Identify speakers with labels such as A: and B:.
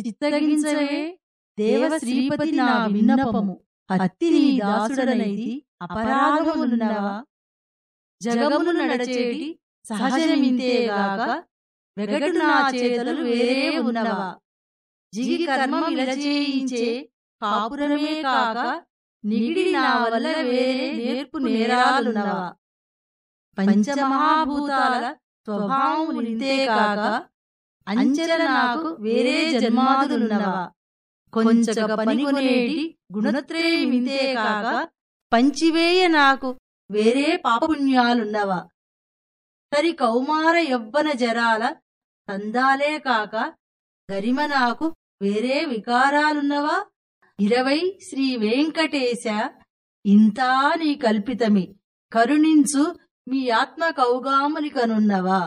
A: చిత్తగించవే దేవ శ్రీపతి నా విన్నపము. అత్తి నీ అపరాధములున్నవా? నడచేటి సహజమింతేగాక వెగటు నా చేతలు వేరే ఉన్నవా? జిగి కర్మం కాపురమే కాక నిగిడి నా వల్ల వేరే నేర్పు నేరాలున్నవా పంచమహాభూతాల స్వభావములింతే కాక అంచెల నాకు వేరే జన్మాదులున్నవా? కొంచెక పనికొనేటి గుణత్రయమిందే కాక పంచివేయ నాకు వేరే పాపుణ్యాలున్నవా? సరి కౌమార యవ్వన జరాల తందాలే కాక గరిమ నాకు వేరే వికారాలున్నవా? ఇరవై శ్రీ వెంకటేశ ఇంతా నీ కల్పితమే. కరుణించు మీ ఆత్మ కౌగాముని కనున్నవా